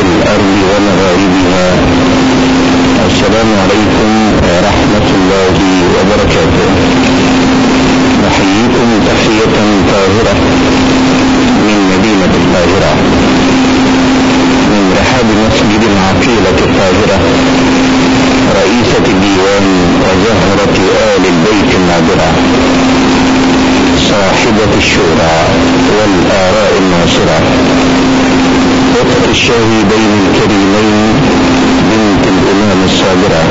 الأرض ومغاربها السلام عليكم ورحمة الله وبركاته. نحييكم تحية طاهرة من مدينة القاهرة. من رحاب مسجد العقيلة الطاهرة. رئيسة الديوان وزهرة آل البيت النادرة. صاحبة الشورى والآراء الناصرة. أخت الشهيدين الكريمين بنت الإمام الصابرة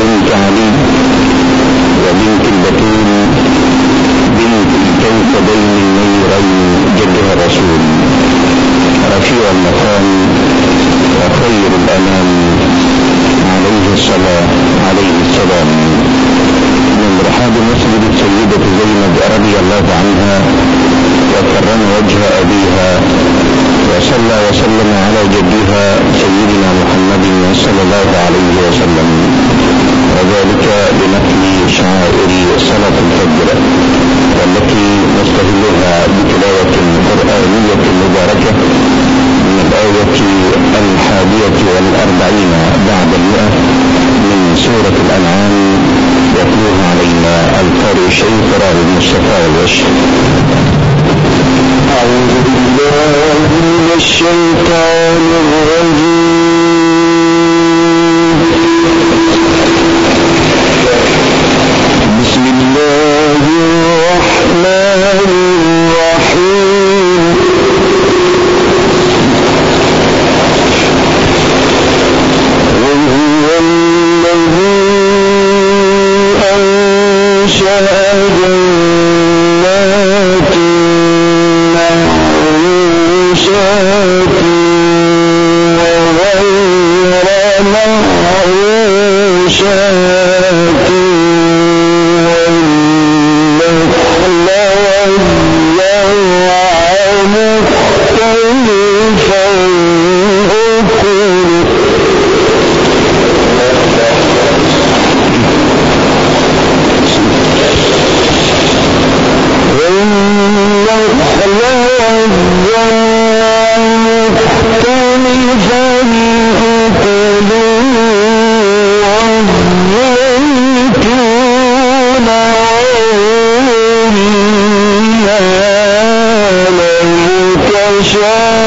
بنت علي وبنت البتول بنت الكوكبين النيرين جدها الرسول. رفيع المقام وخير الأنام عليه الصلاة عليه السلام. رحاب مسجد السيدة زينب رضي الله عنها وكرم وجه أبيها وصلى وسلم على جدها سيدنا محمد صلى الله عليه وسلم. وذلك بنقل شعائر صلاة الفجر والتي نستهلها بتلاوة قرآنية مباركة من الآية الحادية والأربعين بعد المئة من سورة الأنعام. يتلوها علينا القارئ أعوذ بالله من الشيطان الرجيم. بسم الله الرحمن الرحيم أنشأ جنات متشابها